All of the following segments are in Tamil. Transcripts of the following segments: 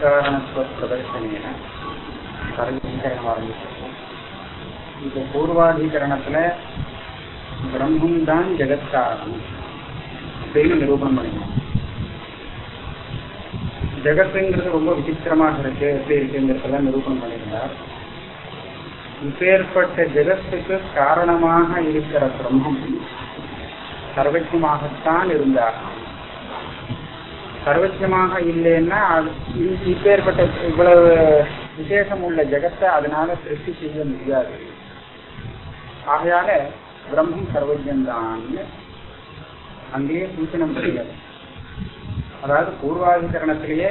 பிரதர்சனேன சர்வீகரணம் ஆரம்பிச்சிருக்கோம் இப்போ பூர்வாதிகரணத்துல பிரம்மம் தான் ஜெகத்காரணம் அப்படின்னு நிரூபணம் பண்ணிக்கணும். ஜெகத்துங்கிறது ரொம்ப விசித்திரமாக இருக்கு எப்படி இருக்குங்கிறதெல்லாம் நிரூபணம் பண்ணியிருந்தார். இப்பேற்பட்ட ஜெகத்துக்கு காரணமாக இருக்கிற பிரம்மம் சர்வஜமாகத்தான் இருந்தார். சர்வசியமாக இல்லைன்னா இப்பேற்பட்ட இவ்வளவு விசேஷம் உள்ள ஜெகத்தை அதனால சிருஷ்டி செய்ய முடியாது. ஆகையால பிரம்மம் சர்வஜன்தான்னு அங்கேயே சூச்சனம் செய்யாது அதாவது பூர்வாதிகரணத்திலேயே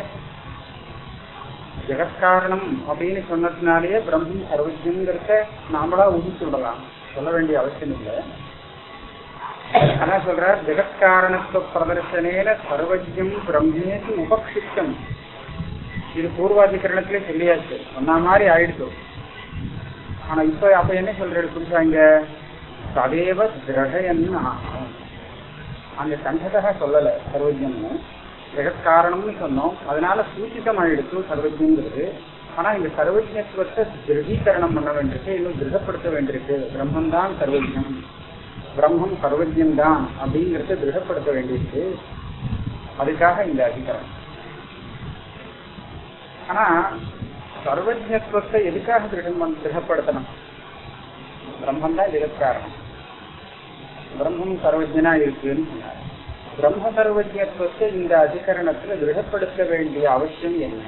ஜெகத்காரணம் அப்படின்னு சொன்னதுனாலேயே பிரம்மம் சர்வஜங்கிறத நாமளா ஊகிச்சு விடலாம். சொல்ல வேண்டிய அவசியம் இல்லை. ஆனா சொல்ற ஜெகத்காரணத்துவ பிரதர்சனேன சர்வஜம் பிரம்மேசு உபக்ஷிப்தம். இது பூர்வாதிகரணத்திலே சொல்லியாச்சு. சொன்ன மாதிரி ஆயிடுச்சு. ஆனா இப்ப அப்ப என்ன சொல்றது புரிஞ்சாங்க சதேவ ததேவ திரடயன்னு ஆகும் அங்க கண்டதாக சொல்லல சர்வஜம்னு ஜெகத்காரணம்னு சொன்னோம். அதனால சூச்சிதம் ஆயிடுச்சு சர்வஜங்கிறது ஆனா இந்த சர்வஜத்துவத்தை திருடீகரணம் பண்ண வேண்டியிருக்கு இன்னும் திருடப்படுத்த வேண்டியிருக்கு. பிரம்மன் தான் சர்வஜம் பிரம்மம் சர்வஜன் தான் அப்படிங்கறத திருடப்படுத்த வேண்டியிருக்கு. அதுக்காக இந்த அதிகாரம். ஆனா சர்வஜத்துவத்தை எதுக்காக திருடம் திருடப்படுத்தணும் பிரம்மன் தான் காரணம் பிரம்மம் சர்வஜனா இருக்குன்னு சொன்னார். பிரம்ம சர்வஜத்துவத்தை இந்த அதிகரணத்துல திருடப்படுத்த வேண்டிய அவசியம் என்ன?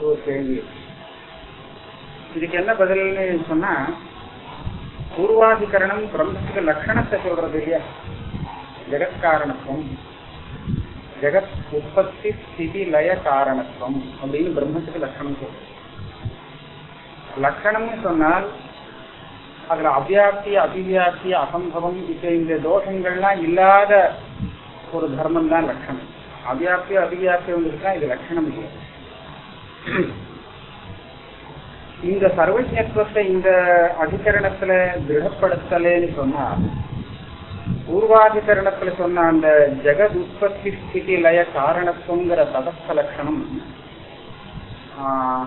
ஒரு கேள்வி. இதுக்கு என்ன பதில்னு சொன்னா பூர்வாதிகரணம் பிரம்மத்துக்கு லட்சணத்தை சொல்றது இல்லையா? ஜெகத்காரணத்துவம் ஜெகத் உற்பத்தி ஸ்திதி லய காரணத்துவம் அப்படின்னு பிரம்மத்துக்கு லட்சணம் சொல்றது. லட்சணம்னு சொன்னால் அதுல அவ்வியாப்தி அபிவியாப்தி அசம்பவம் இப்ப இந்த தோஷங்கள்லாம் இல்லாத ஒரு தர்மம் தான் லட்சணம் அவ்வியாப்தி அபிவியாப்தி வந்துருக்கா இது லட்சணம் இல்லை இந்த சர்வஜத்துவத்தை இந்த அதிகரணத்துல திருடப்படுத்தலேன்னு சொன்னா பூர்வாதிகரணத்துல சொன்ன அந்த ஜெகத் உற்பத்தி ஸ்திதி லய காரணத்துவங்கிற தடஸ்த லட்சணம் ஆஹ்,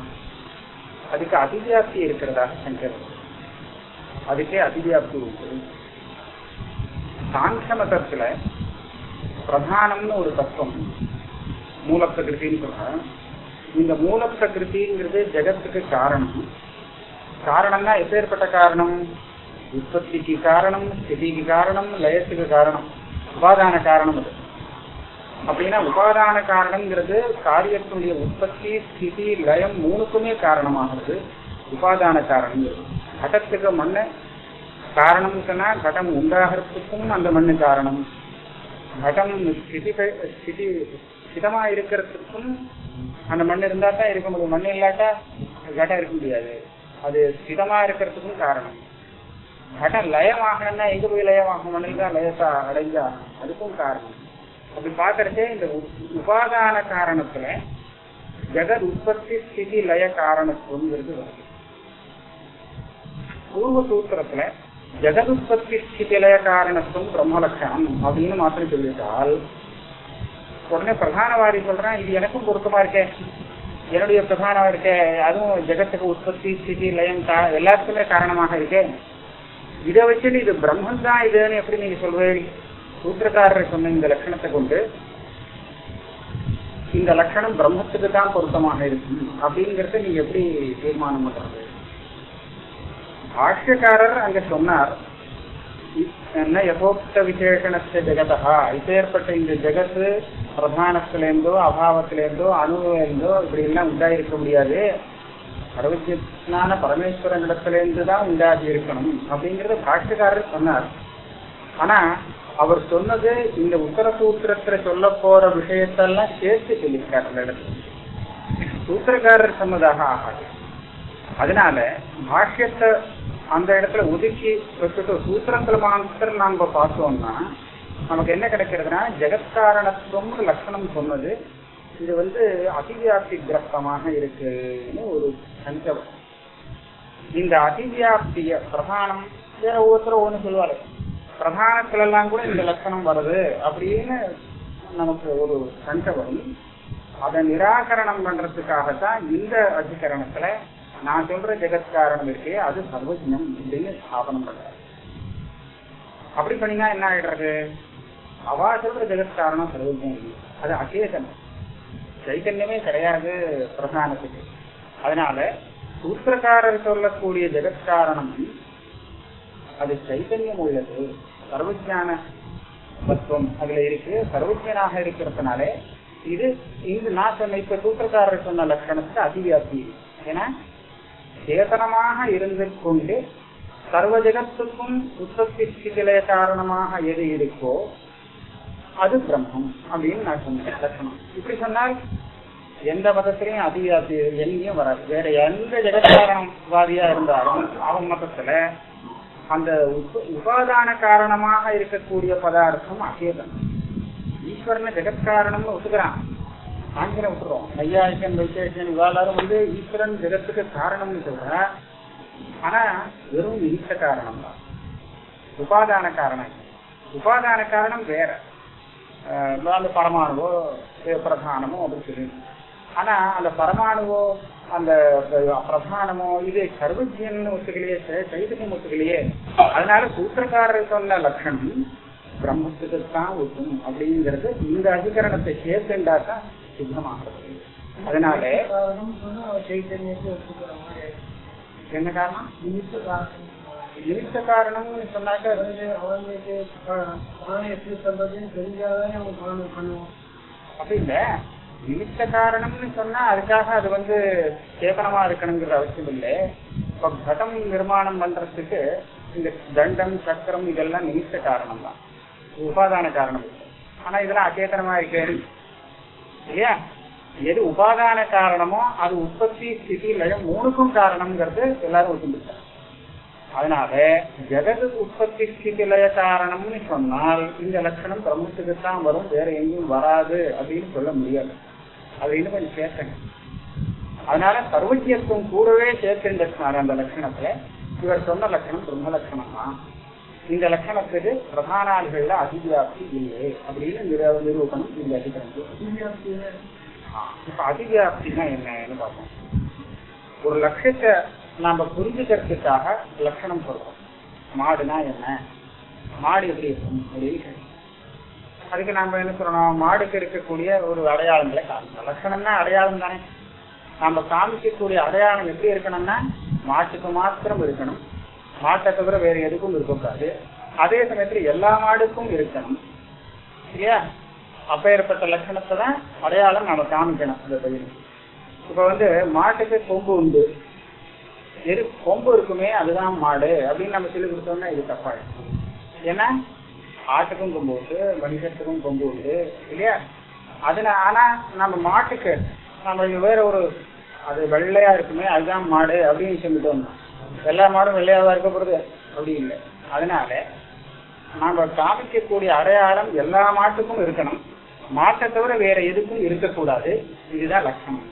அதுக்கு அதிவியாப்தி இருக்கிறதாக சங்கர் அதுக்கே அதிவியாப்தி உண்டு சாங்கிய மதத்துல பிரதானம்னு ஒரு தத்துவம் மூலப்பிரகிருத்தின்னு சொல்றேன் இந்த மூலப்பிரகிருதிங்கிறது ஜெகத்துக்கு காரணம். காரணம்னா எப்பேற்பட்ட காரணம்? உற்பத்திக்கு காரணம் ஸ்திதிக்கு காரணம் லயத்துக்கு காரணம். உபாதான காரணம் அது. அப்படின்னா உபாதான காரணம்ங்கிறது காரியத்தினுடைய உற்பத்தி ஸ்திதி லயம் மூணுக்குமே காரணமாகிறது. உபாதான காரணம் கடத்துக்கு மண்ணு காரணம் சொன்னா கடம் உண்டாகிறதுக்கும் அந்த மண்ணு காரணம். கடம் ஸ்திதி ஸ்திதி ஸ்திதமா இருக்கிறதுக்கும் அந்த மண் இருந்தா தான் இருக்க முடியும். மண் இல்லாட்டா கட்டம் இருக்க முடியாது. அது ஸ்திதமா இருக்கிறதுக்கும் காரணம். கட்டம் லயமாகணும்னா எங்க போய் லயமாகும்? மண்ணில் தான் லயத்தா அடைஞ்சா அதுக்கும் காரணம். அப்படி பாக்குறதே இந்த உபாதான காரணத்துல ஜெகத் உற்பத்தி ஸ்திதி லய காரணத்துவங்கிறது வருது. பூர்வ சூத்திரத்துல ஜெகதுற்பத்தி ஸ்திதி லய காரணத்துவம் பிரம்மலட்சணம் அப்படின்னு மாத்திரம் சொல்லிட்டால் உடனே பிரதானவாதி சொல்றான் இது எனக்கும் பொருத்தமா இருக்கே. என்னுடைய பிரதானமா இருக்கே அதுவும் ஜெகத்துக்கு உற்பத்தி ஸ்திதி லயம் கா- எல்லாத்துக்குமே காரணமாக இருக்கே. இதை வச்சு இது பிரம்மன் தான் இதுன்னு எப்படி நீங்க சொல்றீங்க? சூத்திரக்காரர் சொன்ன இந்த லட்சணத்தை கொண்டு இந்த லட்சணம் பிரம்மத்துக்கு தான் பொருத்தமாக இருக்கும் அப்படிங்கறத நீங்க எப்படி தீர்மானம் பண்றது? பாஷ்யக்காரர் அங்க சொன்னார் என்ன யதோக்த விசேஷணத்தை ஜெகதா இப்பேற்பட்ட இந்த ஜெகத்து பிரதானத்திலேருந்தோ அபாவத்திலேருந்தோ அணுவிலேருந்தோ இப்படி எல்லாம் உண்டாயிருக்க முடியாது. கடவுஜியனான பரமேஸ்வரன் இடத்திலேருந்து தான் உண்டாகி இருக்கணும் அப்படிங்கறத பாட்டுக்காரர் சொன்னார். ஆனா அவர் சொன்னது இந்த உத்தர சூத்திரத்துல சொல்ல போற விஷயத்தெல்லாம் சேர்த்து சொல்லியிருக்கார் அந்த இடத்துல. சூத்திரக்காரர் சொன்னதாக ஆகாது. அதனால பாஷ்யத்தை அந்த இடத்துல ஒதுக்கி வச்சுட்டு சூத்திரத்துல மாத்திரம் நாம பார்த்தோம்னா நமக்கு என்ன கிடைக்கிறதுனா ஜெகத்காரணத்துவம் லட்சணம் சொன்னது இது வந்து அதிவியாப்தி கிரஸ்தமாக இருக்குன்னு ஒரு சஞ்சவம் இந்த அதிவியாப்திய பிரதானம் வேற ஒவ்வொருத்தரும் ஒண்ணு சொல்லுவாரு பிரதானத்துல எல்லாம் கூட இந்த லட்சணம் வருது அப்படின்னு நமக்கு ஒரு சங்கை வரும். அதை நிராகரணம் பண்றதுக்காகத்தான் இந்த அதிகரணத்துல நான் சொல்ற ஜெகத்காரணம் இருக்கு இருக்கே அது சர்வஜனம் அப்படின்னு ஸ்தாபனம் பண்றாரு. அப்படி பண்ணினா என்ன ஆயிடுறது? அவா சொல்ற ஜெகத் காரணம் இல்லை அது அச்சேதனம் சைத்தன்யமே கிடையாது பிரதானத்துக்கு. அதனால சூத்திரக்காரர் சொல்லக்கூடிய ஜெகத் காரணம் அது சைத்தன்யம் உள்ளது. சர்வஜான தத்துவம் அதுல இருக்கு. சர்வஜனாக இருக்கிறதுனால இது இங்கு நான் சொன்ன இப்ப சூத்திரக்காரர் சொன்ன லட்சணத்துக்கு அதிவியாப்தி ஏன்னா சேதனமாக இருந்து கொண்டு சர்வ ஜெகத்துக்கும் உற்பத்தி காரணமாக எது இருக்கோ அது பிரம்மம். அப்படின்னு நான் சொன்னேன் லட்சணம். இப்படி சொன்னால் எந்த மதத்திலையும் அதிக எங்கேயும் வராது. வேற எந்த ஜெகத்காரணவாதியா இருந்தாலும் அவன் மதத்துல அந்த உப- உபாதான காரணமாக இருக்கக்கூடிய பதார்த்தம் அசேதம் ஈஸ்வரனை ஜெகத்காரணம்னு ஒத்துக்கிறான். ஆங்கிலம் விட்டுறோம் நையாயிக்கன் வைத்தியன் இவாளாரும் வந்து ஈஸ்வரன் ஜெகத்துக்கு காரணம்னு சொல்ற. ஆனா வெறும் நிமித்த காரணம் தான் உபாதான காரணம். உபாதான காரணம் வேற. அந்த பரமாணுவோ பிரதானமோ அப்படின்னு சொல்லி. ஆனா அந்த பரமாணுவோ அந்த பிரதானமோ இது சர்வஜியன் ஒத்துக்கலையே சைதன்யம் ஒத்துக்கலையே அதனால சூத்திரக்காரர் சொன்ன லட்சணம் பிரம்மத்துக்கு தான் ஒத்தும் அப்படிங்கிறது இந்த அதிகரணத்தை சேர்த்துண்டாக்கா சித்தமாகிறது. அதனால என்ன காரணம்? நிமித்த காரணம் காரணம்னு சொன்னாக்க வந்து அவங்களுக்கு பானை எப்படி சொல்றதுன்னு தெரிஞ்சாதானே அவங்க பானை பண்ணுவோம் அப்படி இல்லை. நிமித்த காரணம்னு சொன்னா அதுக்காக அது வந்து சேதனமா இருக்கணுங்கிற அவசியம் இல்லை. இப்ப கடம் நிர்மாணம் பண்றதுக்கு இந்த தண்டம் சக்கரம் இதெல்லாம் நிமித்த காரணம் தான் உபாதான காரணம் ஆனா இதெல்லாம் அச்சேதனமா இருக்கு. இல்லையா? எது உபாதான காரணமோ அது உற்பத்தி ஸ்திதி லயம் மூணுக்கும் காரணம்ங்கிறது எல்லாரும் ஒத்துந்துட்டாங்க அதனால ஜெகது உற்பத்தி ஸ்திதி லய காரணம்னு சொன்னால் இந்த லட்சணம் பிரம்மத்துக்கு தான் வரும் வேற எங்கேயும் வராது அப்படின்னு சொல்ல முடியாது. இன்னும் கொஞ்சம் சேர்த்தங்க அதனால சர்வஜியத்துவம் கூடவே சேர்க்கின்றதுனால அந்த லட்சணத்துல இவர் சொன்ன லட்சணம் பிரம்ம லட்சணம்? தான் இந்த லட்சணத்துக்கு பிரதானாளிகள்ல அதிவியாப்தி இல்லை அப்படின்னு நிர- நிரூபணம் இந்த அதிகரணம் இப்ப அதிவியாப்தினா என்னன்னு பார்ப்போம். ஒரு லட்சத்தை நாம புரிஞ்சுக்கிறதுக்காக லட்சணம் சொல்றோம். மாடுனா என்ன? மாடு எப்படி இருக்கும்? அப்படின்னு கேட்கிறோம். அதுக்கு நாம என்ன சொல்லணும் மாடுக்கு இருக்கக்கூடிய ஒரு அடையாளங்களை காமிக்கணும் லட்சணம்னா அடையாளம் தானே. நாம காமிக்கக்கூடிய அடையாளம் எப்படி இருக்கணும்னா மாட்டுக்கு மாத்திரம் இருக்கணும். மாட்டை தவிர வேற எதுக்கும் இருக்கக்கூடாது. அதே சமயத்துல எல்லா மாடுக்கும் இருக்கணும். இல்லையா அப்பேற்பட்ட லட்சணத்தை தான் அடையாளம் நாம காமிக்கணும். அந்த பயிர். இப்ப வந்து மாட்டுக்கு கொம்பு உண்டு. எரு கொம்பு இருக்குமே அதுதான் மாடு அப்படின்னு நம்ம சொல்லி கொடுத்தோம்னா இது தப்பாயிடும் ஏன்னா ஆட்டுக்கும் கொம்பு உண்டு மனுஷத்துக்கும் கொம்பு உண்டு இல்லையா? அதுல ஆனா நம்ம மாட்டுக்கு நம்ம வேற ஒரு அது வெள்ளையா இருக்குமே அதுதான் மாடு அப்படின்னு சொல்லிட்டோம்னா எல்லா மாடும் வெள்ளையா தான் இருக்க போறது அப்படி இல்லை. அதனால நாம காமிக்கக்கூடிய அடையாளம் எல்லா மாட்டுக்கும் இருக்கணும். மாட்டை தவிர வேற எதுக்கும் இருக்கக்கூடாது. இதுதான் லட்சணம்.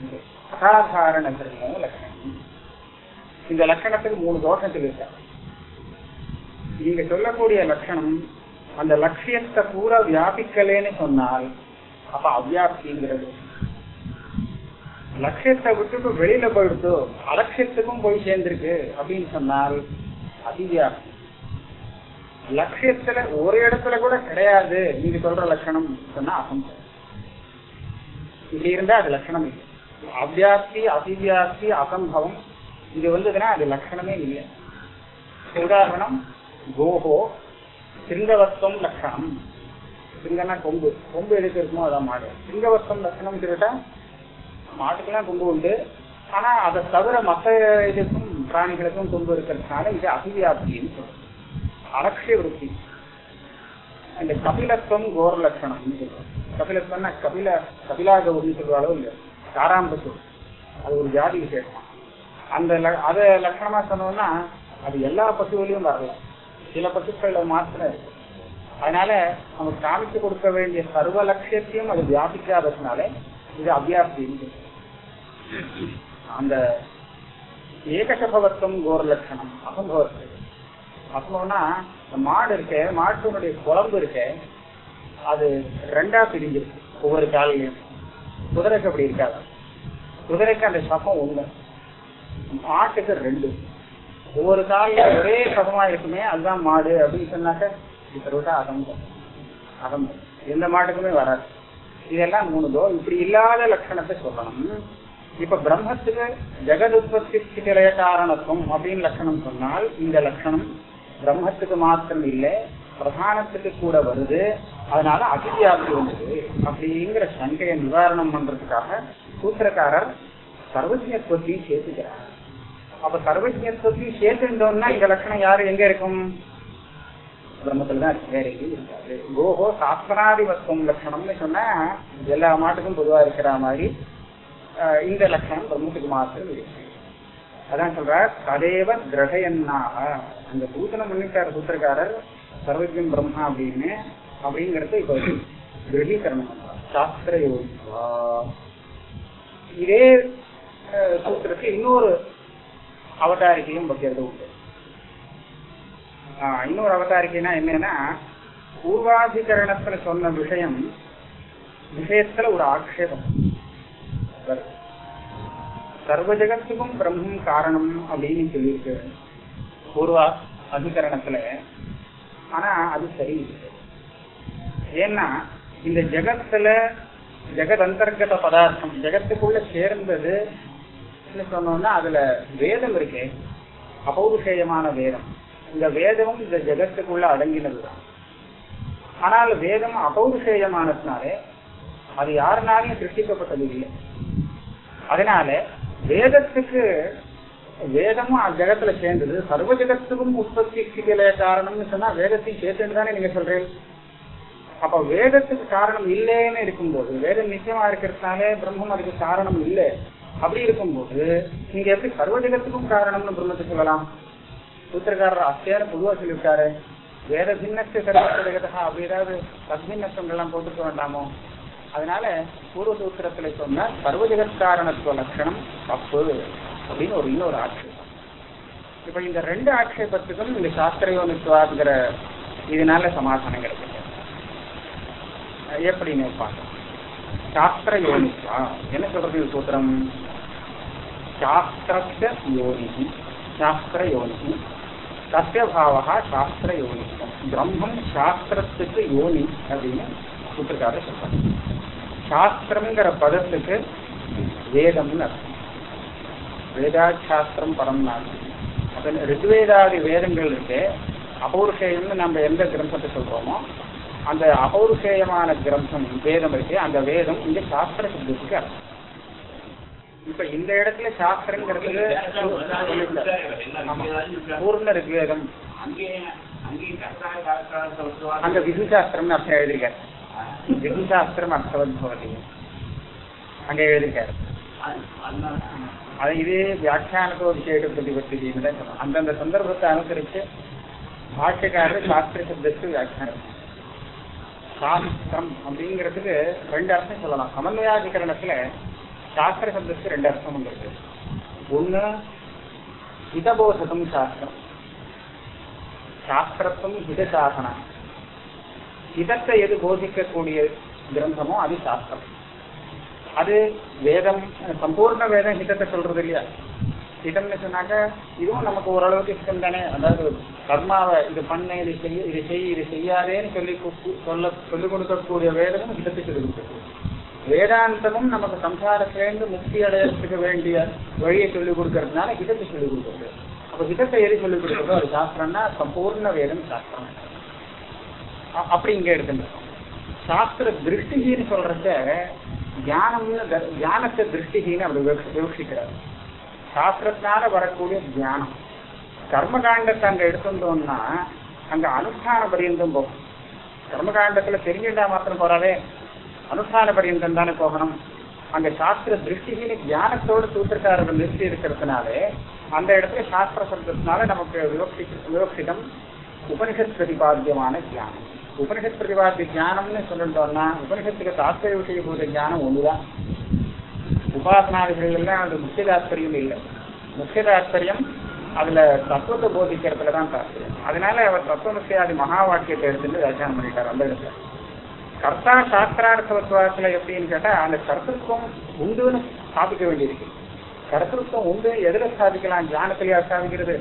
அசாதாரண லட்சணம். இந்த லட்சணத்துக்கு மூணு தோஷத்தில் இருக்க. நீங்க சொல்லக்கூடிய லட்சணம் அந்த லட்சியத்தை பூரா வியாபிக்கலேன்னு சொன்னால் அப்ப அவ்வியாப்திங்கிறது. லட்சியத்தை விட்டுட்டு வெளியில போயிடுத்து அலட்சியத்துக்கும் போய் சேர்ந்திருக்கு அப்படின்னு சொன்னால் அதிவியாப்தி லட்சியத்துல ஒரு இடத்துல கூட கிடையாது நீங்க சொல்ற லட்சணம் சொன்னா அசம்பவம் இப்படி இருந்தா அது லட்சணம் இல்லை. அவ்வியாப்தி அதிவியாப்தி அசம்பவம் இது வந்ததுன்னா அது லட்சணமே இல்லை உதாரணம் கோஹோ சிங்கவஸ்தம் லட்சணம் சிங்கன்னா கொம்பு. கொம்பு எதுக்கு இருக்குமோ அதான் மாடு. சிங்கவஸ்தம் லட்சணம் கேட்டா மாட்டுக்கெல்லாம் கொம்பு உண்டு. ஆனா அதை தவிர மற்ற இதுக்கும் பிராணிகளுக்கும் கொம்பு இருக்கிறதுனால இது அதிவியாப்தின்னு சொல்றோம். அலட்சிய விருத்தி. அந்த கபிலத்துவம் கோர லட்சணம் சொல்றோம். கபிலத்துவம்னா கபில கபிலா கௌரின்னு அளவு இல்லை. காராம்பசு அது ஒரு ஜாதி விசேஷம். அந்த அதை அத லட்சணமா சொன்னோம்னா அது எல்லா பசுவிலையும் வரலாம். சில பசுக்கள் மாத்திரம் இருக்கு அதனால நமக்கு காமிச்சு கொடுக்க வேண்டிய சர்வ லட்சியத்தையும் அது வியாபிக்காததுனால இது அபியாசி அந்த ஏகசபவத்துவம் கோர லட்சணம். அசம்பவத்து அசம்பவம்னா இந்த மாடு இருக்கே மாட்டினுடைய குழம்பு இருக்கே அது ரெண்டா பிரிஞ்சிருக்கு. ஒவ்வொரு காலையும் குதிரைக்கு அப்படி இருக்காது. குதிரைக்கு அந்த சபம் ஒண்ணு மாட்டுக்கு ரெண்டு. ஒவ்வொரு காலில் ஒரே சபமா இருக்குமே அதுதான் மாடு அப்படின்னு சொன்னாக்க இப்ப அகம்பம். அகம்பம். எந்த மாட்டுக்குமே வராது. இதெல்லாம் மூணுதோ இப்படி இல்லாத லட்சணத்தை சொல்லணும். இப்ப பிரம்மத்துக்கு ஜெகத் உற்பத்தி நிலைய காரணத்துவம் அப்படின்னு லட்சணம் சொன்னால் இந்த லட்சணம் பிரம்மத்துக்கு மாத்திரம் இல்லை பிரதானத்துக்கு கூட வருது. அதனால அதிதியாகி வந்தது அப்படிங்கிற சங்கையை நிவாரணம் பண்றதுக்காக சூத்திரக்காரர் சர்வஜத்துவத்தையும் சேர்த்துக்கிறார். அப்ப சர்வஜத்துவத்தையும் சேர்த்துட்டோம்னா இந்த லட்சணம் யாரு? எங்க இருக்கும்? பிரம்மத்துலதான் இருக்கு. வேற எங்கேயும் இருக்காது. கோஹோ சாஸ்திராதிபத்துவம் லட்சணம்னு சொன்னா எல்லா மாட்டுக்கும் பொதுவா இருக்கிற மாதிரி இந்த லட்சணம் பிரம்மத்துக்கு மாத்திரம் இருக்கு. அதான் சொல்றார் ததேவ கிரகையன்னாக. அந்த சூசனம் பண்ணிட்டார் சூத்திரக்காரர் சர்வஜன் பிரம்மா அப்படின்னு. அப்படிங்கறது இப்ப கிரகீகரணம் பண்றார். சாஸ்திர யோகிவா இதே சூத்திரத்துக்கு இன்னொரு அவதாரிக்கையும் வைக்கிறது உண்டு. இன்னொரு அவதாரிக்கைனா என்னன்னா பூர்வாதிகரணத்துல சொன்ன விஷயம் விஷயத்துல ஒரு ஆக்ஷேபம் சர்வ ஜெகத்துக்கும் பிரம்மம் காரணம் அப்படின்னு சொல்லியிருக்கு. பூர்வா அதிகரணத்துல. ஆனா அது சரி ஏன்னா இந்த ஜெகத்துல ஜெகத் அந்தர்கத பதார்த்தம் ஜெகத்துக்குள்ள சேர்ந்தது சொன்னோம்னா அதுல வேதம் இருக்கே. அபௌருஷேயமான வேதம். இந்த வேதமும் இந்த ஜெகத்துக்குள்ள அடங்கினதுதான். ஆனால் வேதம் அபௌருஷேயமானதுனாலே அது யாருனாலையும் சிருஷ்டிக்கப்பட்டது இல்லை. அதனால வேதத்துக்கு வேதமும் அஜகத்துல ஜெகத்துல சேர்ந்தது. சர்வ ஜெகத்துக்கும் உற்பத்தி காரணம்னு சொன்னா வேதத்தையும் சேர்த்துன்னு தானே நீங்க சொல்றீங்க? அப்ப வேதத்துக்கு காரணம் இல்லைன்னு இருக்கும்போது வேதம் நிச்சயமா இருக்கிறதுனால பிரம்மம் அதுக்கு காரணம் இல்லை. அப்படி இருக்கும்போது நீங்க எப்படி சர்வ ஜெகத்துக்கும் காரணம்னு பிரம்மத்தை சொல்லலாம்? சூத்திரக்காரர் அத்தியாரம் பொதுவா சொல்லிவிட்டாரு வேத பின்னத்து சர்வ ஜெகதா அப்படி ஏதாவது தத்மின்னத்தங்கள்லாம் போட்டுக்க வேண்டாமோ? அதனால பூர்வ சூத்திரத்துல சொன்ன சர்வ காரணத்துவ லட்சணம் தப்பு அப்படின்னு ஒரு இன்னொரு ஆட்சேபம். இப்ப இந்த ரெண்டு ஆட்சேபத்துக்கும் இந்த சாஸ்திரயோனித்துவாங்கிற இதனால சமாதானம் கிடைக்கும் எப்படின்னு பார்க்கலாம். சாஸ்திர யோனித்வா என்ன சொல்றது சூத்திரம்? சாஸ்திரஸ்ய யோனி சாஸ்திர யோனி தஸ்ய சாஸ்திர யோனித்வம் பிரம்மம் சாஸ்திரத்துக்கு யோனி அப்படின்னு சூத்திரக்காரர் சொல்றாங்க சாஸ்திரம்ங்கிற பதத்துக்கு வேதம்னு அர்த்தம். வேதாசாஸ்திரம் பரம் அதன் ரிக்வேதாதி வேதங்கள் இருக்கு. அபௌருஷேயம்னு நம்ம எந்த கிரந்தத்தை சொல்றோமோ அந்த அபௌருஷேயமான கிரந்தம் வேதம் இருக்கு அந்த வேதம் இங்க சாஸ்திர சப்தத்துக்கு அர்த்தம். இப்ப இந்த இடத்துல சாஸ்திரங்கிறது பூர்ண ரிக்வேதம். அங்க விது சாஸ்திரம்னு அர்த்தம் எழுதியிருக்காரு. விது சாஸ்திரம் அர்த்தவத் பவதி அங்க எழுதியிருக்காரு. அது இது வியாக்கியானத்தோ விசேஷ பிரதிபத்தி தான் அந்தந்த சந்தர்ப்பத்தை அனுசரிச்சு பாஷ்யக்காரர் சாஸ்திர சப்தத்துக்கு வியாக்கியானம். சாஸ்திரம் அப்படிங்கிறதுக்கு ரெண்டு அர்த்தம் சொல்லலாம். சமன்வயாதிகரணத்துல சாஸ்திர சப்தத்துக்கு ரெண்டு அர்த்தம் வந்துருக்கு ஒண்ணு ஹிதபோதகம் சாஸ்திரம். சாஸ்திரத்துவம் ஹிதசாசனம் ஹிதத்தை எது போதிக்கக்கூடிய கிரந்தமோ அது சாஸ்திரம். அது வேதம் சம்பூர்ண வேதம் ஹிதத்தை சொல்றது இல்லையா ஹிதம்னு சொன்னாக்க இதுவும் நமக்கு ஓரளவுக்கு ஹிதம் தானே. அதாவது கர்மாவை இது பண்ண இது செய்ய இது செய் இது செய்யாதேன்னு சொல்லி சொல்ல சொல்லிக் கொடுக்கக்கூடிய வேதமும் ஹிதத்தை சொல்லிக் வேதாந்தமும் நமக்கு சம்சாரத்திலேருந்து முக்தி அடையறதுக்கு வேண்டிய வழியை சொல்லிக் கொடுக்கறதுனால ஹிதத்தை சொல்லிக் கொடுக்கறது. அப்ப ஹிதத்தை எது சொல்லிக் கொடுக்குறதோ அது சாஸ்திரம்னா சம்பூர்ண வேதம் சாஸ்திரம். அப்படி இங்க எடுத்துருக்கோம் சாஸ்திர திருஷ்டிகின்னு சொல்றத தியானம்னு ஞானத்தை தியானத்தை திருஷ்டிகின்னு அப்படி விவசிக்கிறார். சாஸ்திரத்தினால வரக்கூடிய தியானம் கர்மகாண்டத்தை அங்க எடுத்துட்டோம்னா அங்க அனுஷ்டான பரியந்தம் போகும். கர்மகாண்டத்துல தெரிஞ்சுட்டா மாத்திரம் போறாதே அனுஷ்டான பரியந்தம் தானே போகணும். அங்க சாஸ்திர திருஷ்டின்னு தியானத்தோடு சூத்திரக்காரர்கள் நிறுத்தி இருக்கிறதுனாலே அந்த இடத்துல சாஸ்திர சப்தத்தினால நமக்கு விவக்சி விவக்சிதம் உபனிஷத் பிரதிபாத்தியமான தியானம் உபனிஷத் பிரதிபாத்திய தியானம்னு சொல்லிட்டோம்னா உபனிஷத்துக்கு தாத்பரிய விஷயபூத ஞானம் ஒண்ணுதான். உபாசனாதிகள் எல்லாம் அது முக்கிய தாத்பரியம் இல்லை. முக்கிய தாத்பரியம் அதுல தத்துவத்தை போதிக்கிறதுல தான் தாத்பரியம். அதனால அவர் தத்துவமுக்கியாதி மகா வாக்கியத்தை எடுத்துட்டு வியாக்கியானம் பண்ணிட்டார் அந்த இடத்துல. கர்த்தா சாஸ்திரார்த்தவத்துவத்துல எப்படின்னு கேட்டா அந்த கர்த்தத்துவம் உண்டுன்னு ஸ்தாபிக்க வேண்டியிருக்கு. கர்த்தத்துவம் உண்டு எதுல ஸ்தாபிக்கலாம் ஞானத்திலேயே ஸ்தாபிக்கிறது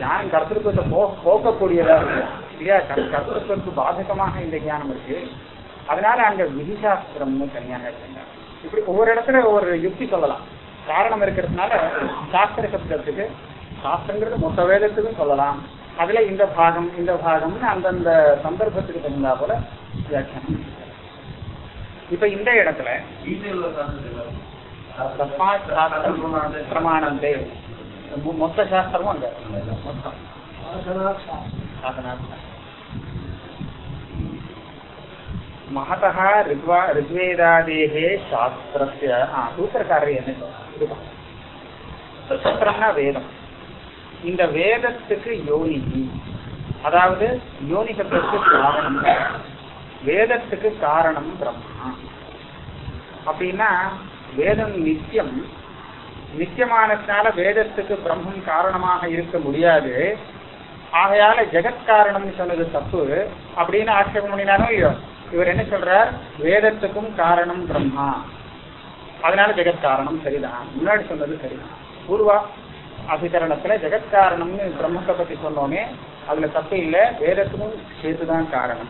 ஞானம் கர்த்தத்துவத்தை போ போக்கக்கூடியதா இருக்கு. இல்லையா? கர்த்தத்துவத்துக்கு பாதகமாக இந்த ஞானம் இருக்கு. அதனால அங்க விதிசாஸ்திரம்னு தனியாக இருக்கின்றார் இப்படி ஒவ்வொரு இடத்துல ஒவ்வொரு யுக்தி சொல்லலாம். காரணம் இருக்கிறதுனால சாஸ்திர சப்தத்துக்கு சாஸ்திரங்கிறது மொத்த வேதத்துக்கும் சொல்லலாம். அதுல இந்த பாகம் இந்த பாகம்னு அந்தந்த சந்தர்ப்பத்துக்கு தகுந்தா போல வியாக்கியானம் இப்ப இந்த இடத்துல தஸ்மாத் சாஸ்திரம் பிரமாணந்தே மொத்த சாஸ்திரமும் அங்க. மொத்தம். சாதனா महतः ऋग्वा ऋग्वेदादेः शास्त्रस्य ஆ, சூத்திரக்காரர் என்ன சொல்றார்? இதுதான். சூத்திரம்னா வேதம் இந்த வேதத்துக்கு யோனி அதாவது யோனி சப்தத்துக்கு காரணம் வேதத்துக்கு காரணம் பிரம்மா அப்படின்னா வேதம் நித்தியம் நித்தியமானதுனால வேதத்துக்கு பிரம்மம் காரணமாக இருக்க முடியாது ஆகையால ஜெகத் காரணம்னு சொன்னது தப்பு அப்படின்னு ஆட்சேபம் பண்ணினாலும் இல்லையோ இவர் என்ன சொல்றார்? வேதத்துக்கும் காரணம் பிரம்மா. அதனால ஜெகத் காரணம் சரிதான். முன்னாடி சொன்னது சரிதான். பூர்வா அதிகரணத்துல ஜெகத் காரணம்னு பிரம்மத்தை பத்தி சொன்னோமே அதுல தப்பு இல்லை. வேதத்துக்கும் சேர்த்துதான் காரணம்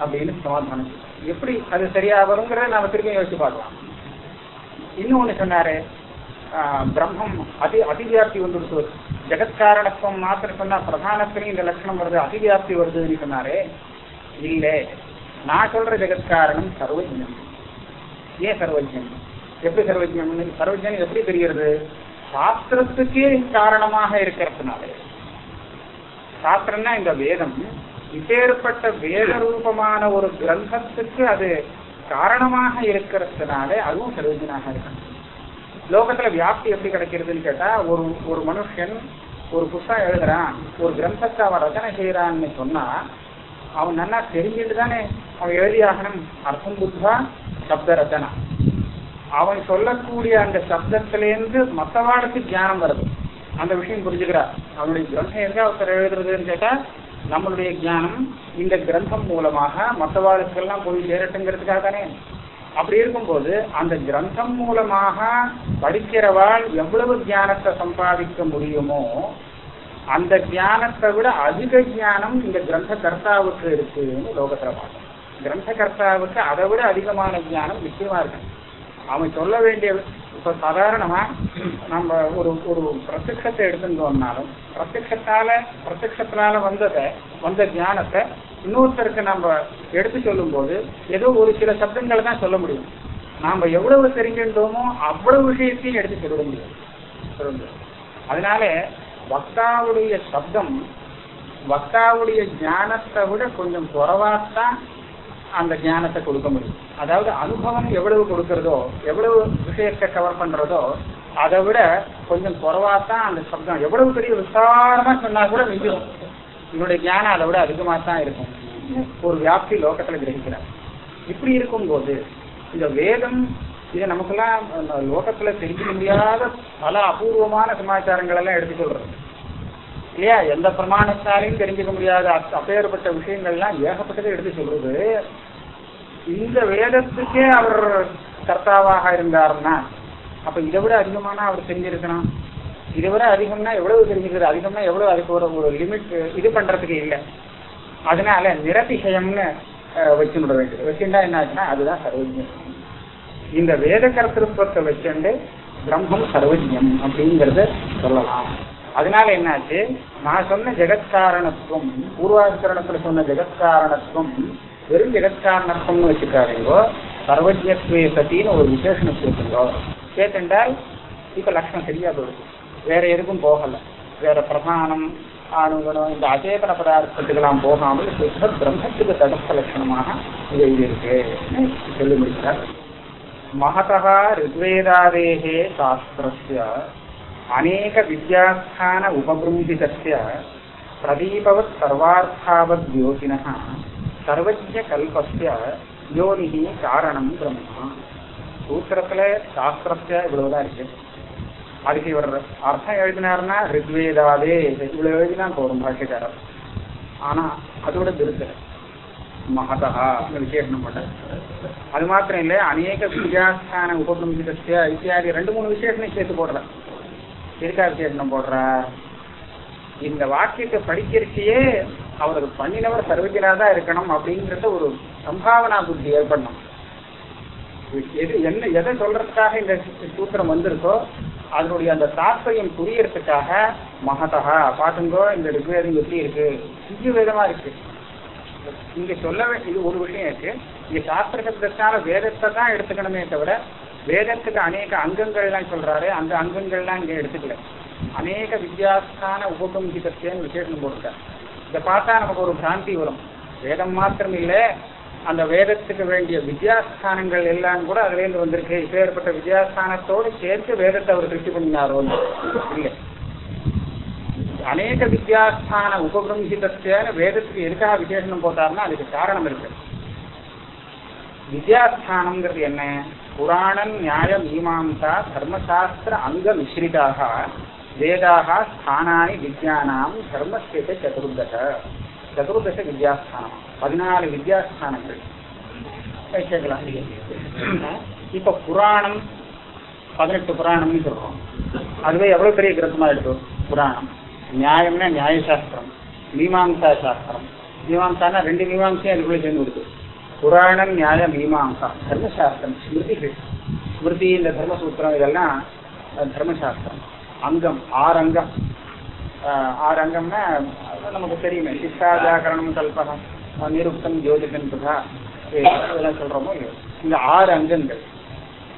அப்படின்னு சமாதானம் எப்படி அது சரியா வருங்கிறத நாம திரும்பி யோசிச்சு பார்க்கலாம். இன்னும் ஒண்ணு சொன்னாரு. பிரம்மம் அதி அதிவியாப்தி வந்துடுச்சு ஜெகத்காரணத்துவம் மாத்திரம் சொன்னா பிரதானத்திலையும் இந்த லட்சணம் வருது அதிவியாப்தி வருதுன்னு சொன்னாரு. இல்லை. நான் சொல்ற ஜெகத்காரணம் சர்வஜன் ஏன் சர்வஜன் எப்படி சர்வஜ்ஞம் சர்வஜன் எப்படி தெரிகிறது? சாஸ்திரத்துக்கே காரணமாக இருக்கிறதுனால. சாஸ்திரம்னா இந்த வேதம். இப்பேற்பட்ட வேத ரூபமான ஒரு கிரந்தத்துக்கு அது காரணமாக இருக்கிறதுனால அதுவும் சர்வஜனாக இருக்கும் லோகத்துல வியாப்தி எப்படி கிடைக்கிறதுன்னு கேட்டா ஒரு ஒரு மனுஷன் ஒரு புஸ்தகம் எழுதுறான் ஒரு கிரந்தத்தை அவன் ரச்சனை செய்யறான்னு சொன்னா அவன் நல்லா தெரிஞ்சுட்டு தானே அவன் எழுதியாகணும் அர்த்தம் புத்தா சப்த ரச்சனா அவன் சொல்லக்கூடிய அந்த சப்தத்திலேருந்து மற்றவாளுக்கு ஞானம் வருது. அந்த விஷயம் புரிஞ்சுக்கிறார். அவனுடைய கிரந்தம் எங்க ஒருத்தர் எழுதுறதுன்னு கேட்டா நம்மளுடைய ஞானம் இந்த கிரந்தம் மூலமாக மற்றவாளுக்கெல்லாம் போய் சேரட்டுங்கிறதுக்காக தானே அப்படி இருக்கும்போது அந்த கிரந்தம் மூலமாக படிக்கிறவாள் எவ்வளவு தியானத்தை சம்பாதிக்க முடியுமோ அந்த ஞானத்தை விட அதிக ஞானம் இந்த கிரந்த கர்த்தாவுக்கு இருக்குன்னு லோகத்துல பார்க்கணும். கிரந்த கர்த்தாவுக்கு அதை விட அதிகமான ஞானம் நிச்சயமா இருக்கு அவன் சொல்ல வேண்டிய இப்ப சாதாரணமா நம்ம ஒரு ஒரு பிரத்யத்தை எடுத்துட்டோம்னாலும் பிரத்யத்தால பிரத்யத்தினால வந்ததை வந்த ஞானத்தை இன்னொருத்தருக்கு நம்ம எடுத்து சொல்லும்போது ஏதோ ஒரு சில சப்தங்களை தான் சொல்ல முடியும். நாம எவ்வளவு தெரிஞ்சிருந்தோமோ அவ்வளவு விஷயத்தையும் எடுத்து சொல்ல சொல்ல முடியும் அதனால வக்தாவுடைய சப்தம் வக்தாவுடைய ஞானத்தை விட கொஞ்சம் குறவாத்தான் அந்த ஞானத்தை கொடுக்க முடியும். அதாவது அனுபவம் எவ்வளவு கொடுக்கறதோ எவ்வளவு விஷயத்தை கவர் பண்றதோ அதை விட கொஞ்சம் குறைவாத்தான் அந்த சப்தம். எவ்வளவு பெரிய விசாரமா சொன்னா கூட மிஞ்சிடும் என்னுடைய ஞானம் அதை விட அதிகமாக தான் இருக்கும். ஒரு வியாப்தி லோகத்துல கிரகிக்கிறார். இப்படி இருக்கும்போது இந்த வேதம் இதை நமக்கெல்லாம் லோகத்துல தெரிஞ்சுக்க முடியாத பல அபூர்வமான சமாச்சாரங்கள் எல்லாம் எடுத்து சொல்றது இல்லையா? எந்த பிரமாணத்தாலையும் தெரிஞ்சுக்க முடியாத அப்~ அப்பேற்பட்ட விஷயங்கள்லாம் ஏகப்பட்டதை எடுத்து சொல்றது. இந்த வேதத்துக்கே அவர் கர்த்தாவாக இருந்தார்னா அப்ப இதை விட அதிகமான அவர் தெரிஞ்சிருக்கணும். இதை விட அதிகம்னா எவ்வளவு தெரிஞ்சுக்கிறது? அதிகம்னா எவ்வளவு அதுக்கு ஒரு ஒரு லிமிட் இது பண்றதுக்கு இல்லை. அதனால நிரதிசயம்னு அஹ், வச்சுவிட வேண்டியது. வச்சுட்டா என்ன ஆச்சுன்னா அதுதான் சர்வஜம் இந்த வேத கர்த்தத்துவத்தை வச்சுண்டு பிரம்மம் சர்வஜம் அப்படிங்கறத சொல்லலாம். அதனால என்னாச்சு? நான் சொன்ன ஜெகத்காரணத்துவம் பூர்வாதிகரணத்துல சொன்ன ஜெகத்காரணத்துவம் வெறும் ஜெகத்காரணத்துவம்னு வச்சுக்காதீங்கோ சர்வஜத்வே சத்தின்னு ஒரு விசேஷணம் சேர்த்துங்கோ சேர்த்துண்டால் இப்ப லட்சணம் சரியா போயிடுது வேற எதுக்கும் போகல. வேற பிரதானம் அணுகணும் இந்த அச்சேதன பதார்த்தத்துக்கெல்லாம் போகாமல் சுத்த பிரம்மத்துக்கு தடஸ்த லட்சணமாக இது இருக்கு. சொல்லி முடிக்கிறார். महतः ऋग्वेदादेः शास्त्रस्य अनेकविद्यास्थान उपबृंहितस्य प्रदीपवत् सर्वार्थावद् ज्योतिनः सर्वज्ञकल्पस्य யோனிஹி காரணம் பிரம்மா சூத்திரத்துல சாஸ்திரத்துல இவ்வளவுதான் இருக்கு அதுக்கு இவர் அர்த்தம் எழுதினாருன்னா ரிக்வேதாதே இவ்வளவு எழுதினா போதும் பாஷக்காரர் ஆனா அதோட திருத்தல மகதா விசேஷனம் பண்ண அது மாத்திரம் இல்லை அநேக வித்யாஸ்தான உபபிரமிதஸ்ய இத்தியாதி ரெண்டு மூணு விசேஷனம் சேர்த்து போடுற. இருக்கா விசேஷனம் போடுற? இந்த வாக்கியத்தை படிக்கிறதையே அவருக்கு பண்ணினவர் சர்வஜனா தான் இருக்கணும் அப்படிங்கறத ஒரு சம்பாவனா புத்தி ஏற்படணும். எது என்ன எதை சொல்றதுக்காக இந்த சூத்திரம் வந்திருக்கோ அதனுடைய அந்த தாற்பயம் புரியறதுக்காக மகதா பாத்துங்கோ இந்த ரிக்வேதம் எப்படி இருக்கு? திவ்ய விதமா இருக்கு. இங்க சொல்ல இது ஒரு விஷயம் இருக்கு. இங்க சாஸ்திரத்திற்கான வேதத்தை தான் எடுத்துக்கணுமே தவிர வேதத்துக்கு அநேக அங்கங்கள் எல்லாம் சொல்றாரு. அந்த அங்கங்கள்லாம் இங்க எடுத்துக்கல. அநேக வித்தியாசமான உபகம்பிதத்தேன்னு விசேஷம் போட்டிருக்காரு. இதை பார்த்தா நமக்கு ஒரு பிராந்தி வரும். வேதம் மாத்திரம் இல்லை அந்த வேதத்துக்கு வேண்டிய வித்யாஸ்தானங்கள் எல்லாம் கூட அதுலேருந்து வந்திருக்கு. இப்பேற்பட்ட வித்யாஸ்தானத்தோடு சேர்த்து வேதத்தை அவர் திருப்தி பண்ணினாரோ இல்லை அநேக வித்யாஸ்தான உபபிரம்சிதத்தியான வேதத்துக்கு எதுக்காக விசேஷனம் போட்டாருன்னா அதுக்கு காரணம் இருக்கு வித்யாஸ்தானம்ங்கிறது என்ன புராணம் நியாய மீமாம்சா தர்மசாஸ்திர அங்க மிஸ்ரிதாக வேதாக ஸ்தானானி வித்யானாம் தர்மஸ்தேத சதுர்தச சதுர்தச வித்யாஸ்தானம் பதினாலு வித்யாஸ்தானங்கள் வச்சுக்கலாம் இப்ப புராணம் பதினெட்டு புராணம்னு சொல்றோம் அதுவே எவ்வளவு பெரிய கிரந்தமா இருக்கு? புராணம். நியாயம்னா நியாயசாஸ்திரம். மீமாம்சா சாஸ்திரம். மீமாம்சானா ரெண்டு மீமாம்சையும் அதுக்குள்ளே சேர்ந்து கொடுத்து புராணம் நியாய மீமாம்சா. தர்மசாஸ்திரம் ஸ்மிருதிகள். ஸ்மிருதி இந்த தர்மசூத்திரம் இதெல்லாம் தர்மசாஸ்திரம். அங்கம் ஆறங்கம் ஆறு அங்கம்னா அதெல்லாம் நமக்கு தெரியுமே. சிக்ஷா வியாக்கரணம் கல்பகம் நிருப்தம் ஜோதிகன் புதா. இதெல்லாம் சொல்றோமோ இந்த ஆறு அங்கங்கள்.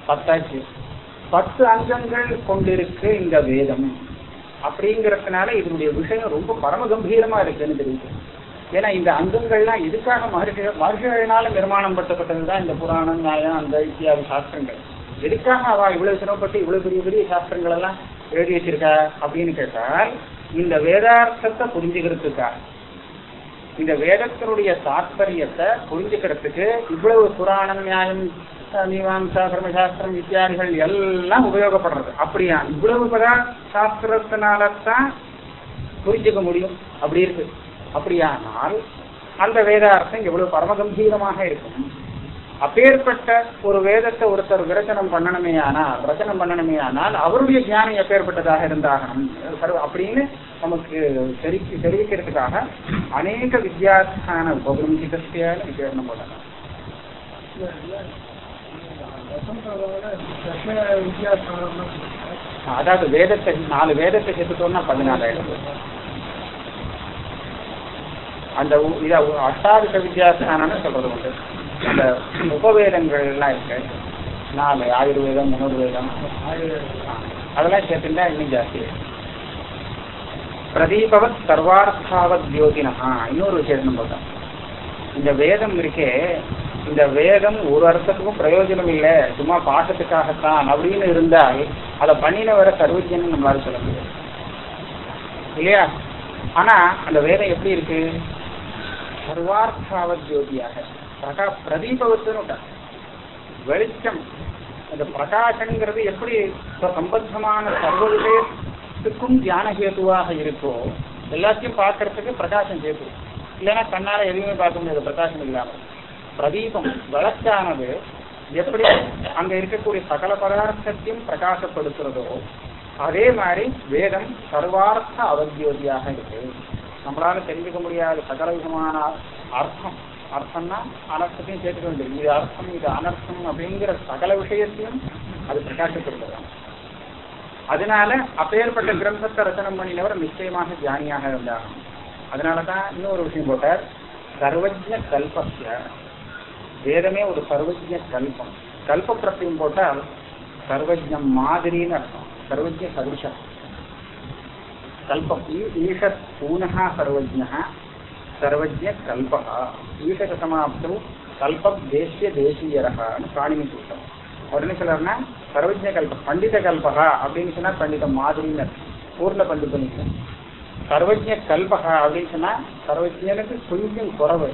பத்தாச்சு. பத்து அங்கங்கள் கொண்டிருக்கு இந்த வேதம். அப்படிங்கறதுனால இதனுடைய விஷயம் ரொம்ப பரம கம்பீரமா இருக்குன்னு தெரியுது. ஏன்னா இந்த அங்கங்கள்லாம் எதுக்காக மகர்ஷி மகர்ஷிகளினால நிர்மாணம் பட்டப்பட்டதுதான் இந்த புராணம் நியாயம் அந்த இத்தியாதி சாஸ்திரங்கள். எதுக்காக அவ இவ்வளவு சிரமப்பட்டு இவ்வளவு பெரிய பெரிய சாஸ்திரங்கள் எல்லாம் எழுதி வச்சிருக்கா அப்படின்னு கேட்டால் இந்த வேதார்த்தத்தை புரிஞ்சுக்கிறதுக்காக இந்த வேதத்தினுடைய தாற்பயத்தை புரிஞ்சுக்கிறதுக்கு இவ்வளவு புராணம் நியாயம் மீமாசா மீமாம்சா தர்மசாஸ்திரம் எல்லாம் உபயோகப்படுறது. அப்படியா? இவ்வளவு பதா சாஸ்திரத்தினால்தான் புரிஞ்சுக்க முடியும். அப்படி இருக்கு. அப்படியானால் அந்த வேதார்த்தம் எவ்வளவு பரமகம்பீரமாக இருக்கும். அப்பேற்பட்ட ஒரு வேதத்தை ஒருத்தர் விரச்சனம் பண்ணணுமே ஆனால் ரச்சனம் பண்ணணுமே ஆனால் அவருடைய ஞானம் எப்பேற்பட்டதாக இருந்தாகணும். அப்படின்னு நமக்கு தெரி தெரிவிக்கிறதுக்காக அநேக வித்யாஸ்தான உபகிரமிதஸ்தியான விசேஷனம் பண்ணலாம் வித்தியாசம் அதாவது வேதத்தை நாலு வேதத்தை சேர்த்துட்டோம்னா பதினாலாயிரம் அந்த இதை இத உ- சொல்றது உண்டு. அந்த உபவேதங்கள் எல்லாம் இருக்கு. நாலு ஆயுர்வேதம் மனோர்வேதம். அதெல்லாம் சேர்த்துட்டா இன்னும் ஜாஸ்தி. பிரதீபவத் சர்வார்த்தாவத் ஜோதினஹா இன்னொரு விஷயம் போட்டோம் இந்த வேதம் இருக்கே இந்த வேதம் ஒரு அர்த்தத்துக்கும் பிரயோஜனம் இல்லை. சும்மா பாட்டத்துக்காகத்தான் அப்படின்னு இருந்தால் அதை பண்ணினவரை சர்வஜன்னு நம்மளால சொல்ல முடியாது. இல்லையா? ஆனா அந்த வேதம் எப்படி இருக்கு? சர்வார்த்தாவத் ஜோதியாக. பிரகா பிரதீபவத்துன்னு வெளிச்சம். அந்த பிரகாசங்கிறது எப்படி சம்பந்தமான சர்வ விஷயத்துக்கும் தியான இருக்கோ எல்லாத்தையும் பார்க்கறதுக்கு பிரகாசம் சேர்த்து இல்லைன்னா கண்ணால எதுவுமே பார்க்க முடியாது பிரகாசம் இல்லாமல். பிரதீபம் விளக்கானது எப்படி அங்க இருக்கக்கூடிய சகல பதார்த்தத்தையும் பிரகாசப்படுத்துறதோ அதே மாதிரி வேதம் சர்வார்த்த அவத்தியோதியாக இருக்கு. நம்மளால தெரிஞ்சுக்க முடியாத சகல விதமான அர்த்தம். அர்த்தம்னா அனர்த்தத்தையும் சேர்த்துக்க இது அர்த்தம் இது அனர்த்தம் அப்படிங்கிற சகல விஷயத்தையும் அது பிரகாசப்படுத்துறதாம் அதனால அப்பேற்பட்ட கிரந்தத்தை ரச்சனம் பண்ணினவர் நிச்சயமாக தியானியாக இருந்தாகும் அதனாலதான் இன்னொரு விஷயம் போட்டார். சர்வஜ கல்பஸ்ய வேதமே ஒரு சர்வஜ கல்பம். கல்ப பிரத்தியம் போட்டால் சர்வஜம் மாதிரின்னு அர்த்தம். சர்வஜ சதுஷம் கல்பம். ஈஷத் பூனः சர்வஜ்ஞः சர்வஜ கல்பா ஈஷக சமாப்தம் கல்பம் தேசிய தேசியரகான்னு பிராணினி சூத்திரம். உடனே சொல்றாருன்னா சர்வஜ கல்பம் பண்டித கல்பகா அப்படின்னு சொன்னா பண்டித மாதிரின்னு அர்த்தம். பூர்ண பண்டிதம் சர்வஜ கல்பகா அப்படின்னு சொன்னா சர்வஜனுக்கு கொஞ்சம் குறவு.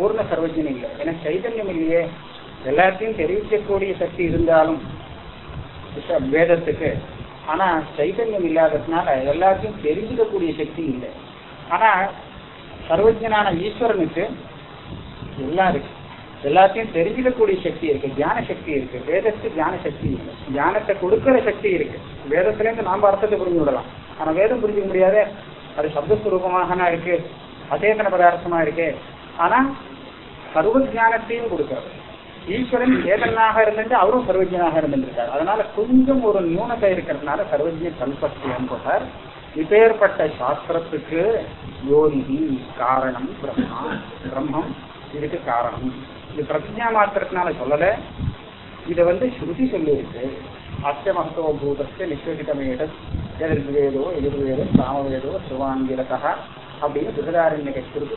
பூர்ண சர்வஜன் இல்லை ஏன்னா சைதன்யம் இல்லையே. எல்லாத்தையும் தெரிவிக்கக்கூடிய சக்தி இருந்தாலும் வேதத்துக்கு. ஆனா சைதன்யம் இல்லாததுனால எல்லாத்தையும் தெரிஞ்சுக்கக்கூடிய சக்தி இல்லை. ஆனா சர்வஜனான ஈஸ்வரனுக்கு எல்லாம் இருக்கு. எல்லாத்தையும் தெரிஞ்சுக்கக்கூடிய சக்தி இருக்கு. ஞான சக்தி இருக்கு. வேதத்துக்கு ஞான சக்தி இருக்கு. ஞானத்தை கொடுக்கிற சக்தி இருக்கு. வேதத்துல இருந்து நாம அர்த்தத்தை புரிஞ்சு விடலாம் ஆனா வேதம் புரிஞ்சுக்க முடியாது. அது சப்தஸ்வரூபமாக இருக்கு. அச்சேதன பதார்த்தமா இருக்கு. ஆனா சர்வ ஞானத்தையும் கொடுக்கிறது ஈஸ்வரன் ஏதனாக இருந்துட்டு அவரும் சர்வஜனாக இருந்திருக்காரு. அதனால கொஞ்சம் ஒரு நியூனத்தை இருக்கிறதுனால சர்வஜ கல்பத்தியம் போட்டார் இப்பேற்பட்ட சாஸ்திரத்துக்கு யோனிகி காரணம் பிரம்மா. பிரம்மம் இதுக்கு காரணம். இது பிரதிஜா மாத்திரத்தினால சொல்லல. இதை வந்து ஸ்ருதி சொல்லியிருக்கு. அஸ்ய மகத்துவ பூதஸ்ய நிஸ்வசிதமேட எதிர்வேதோ எதிர்வேதோ சாமவேதோ சிவாங்கிரதா அப்படின்னு பிருகதாரண்ய குறித்து